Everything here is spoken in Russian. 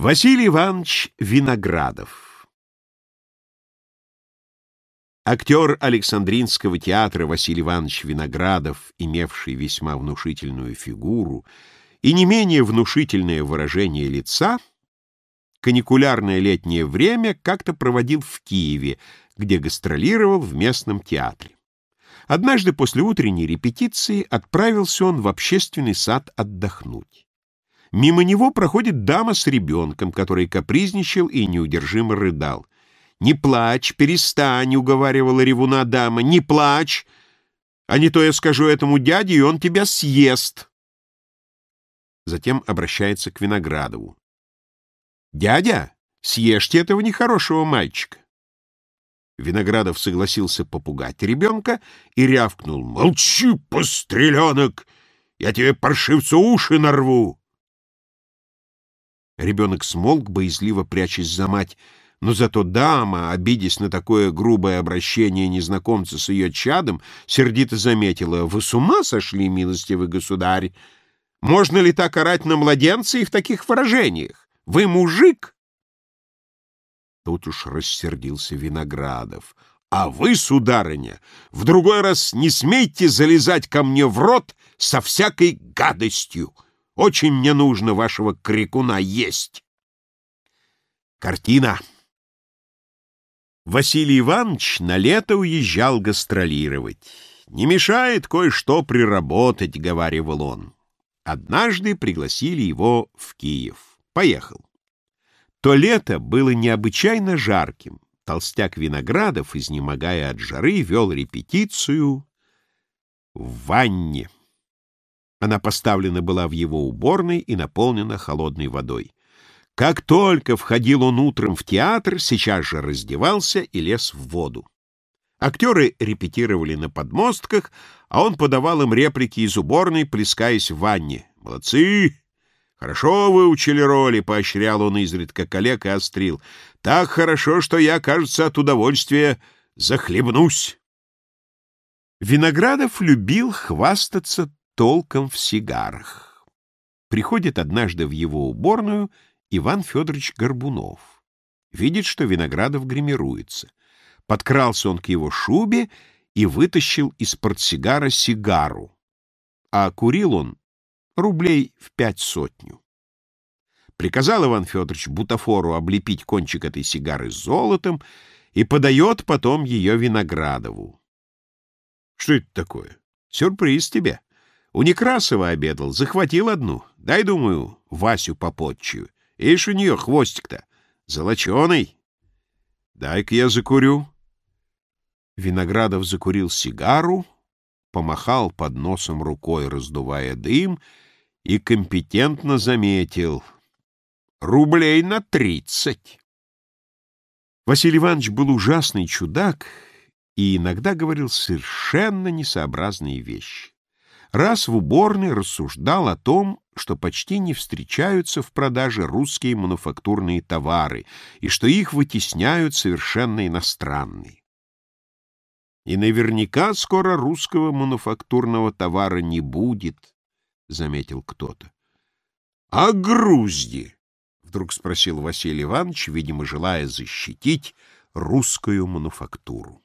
Василий Иванович Виноградов Актер Александринского театра Василий Иванович Виноградов, имевший весьма внушительную фигуру и не менее внушительное выражение лица, каникулярное летнее время как-то проводил в Киеве, где гастролировал в местном театре. Однажды после утренней репетиции отправился он в общественный сад отдохнуть. Мимо него проходит дама с ребенком, который капризничал и неудержимо рыдал. «Не плачь, перестань», — уговаривала ревуна дама, — «не плачь, а не то я скажу этому дяде, и он тебя съест». Затем обращается к Виноградову. «Дядя, съешьте этого нехорошего мальчика». Виноградов согласился попугать ребенка и рявкнул. «Молчи, постреленок! Я тебе, паршивцу, уши нарву!» Ребенок смолк, боязливо прячась за мать, но зато дама, обидясь на такое грубое обращение незнакомца с ее чадом, сердито заметила, «Вы с ума сошли, милостивый государь? Можно ли так орать на младенца и в таких выражениях? Вы мужик?» Тут уж рассердился Виноградов. «А вы, сударыня, в другой раз не смейте залезать ко мне в рот со всякой гадостью!» Очень мне нужно вашего крикуна есть. Картина. Василий Иванович на лето уезжал гастролировать. «Не мешает кое-что приработать», — говаривал он. Однажды пригласили его в Киев. Поехал. То лето было необычайно жарким. Толстяк Виноградов, изнемогая от жары, вел репетицию в ванне. Она поставлена была в его уборной и наполнена холодной водой. Как только входил он утром в театр, сейчас же раздевался и лез в воду. Актеры репетировали на подмостках, а он подавал им реплики из уборной, плескаясь в ванне. «Молодцы! Хорошо выучили роли», — поощрял он изредка коллег и острил. «Так хорошо, что я, кажется, от удовольствия захлебнусь». Виноградов любил хвастаться толком в сигарах. Приходит однажды в его уборную Иван Федорович Горбунов. Видит, что Виноградов гримируется. Подкрался он к его шубе и вытащил из портсигара сигару. А курил он рублей в пять сотню. Приказал Иван Федорович бутафору облепить кончик этой сигары золотом и подает потом ее Виноградову. Что это такое? Сюрприз тебе. У Некрасова обедал, захватил одну. Дай, думаю, Васю попотчую. Ишь у нее хвостик-то, золоченый. Дай-ка я закурю. Виноградов закурил сигару, помахал под носом рукой, раздувая дым, и компетентно заметил. Рублей на тридцать. Василий Иванович был ужасный чудак и иногда говорил совершенно несообразные вещи раз в уборной рассуждал о том, что почти не встречаются в продаже русские мануфактурные товары и что их вытесняют совершенно иностранные. И наверняка скоро русского мануфактурного товара не будет, — заметил кто-то. — А грузди? — вдруг спросил Василий Иванович, видимо, желая защитить русскую мануфактуру.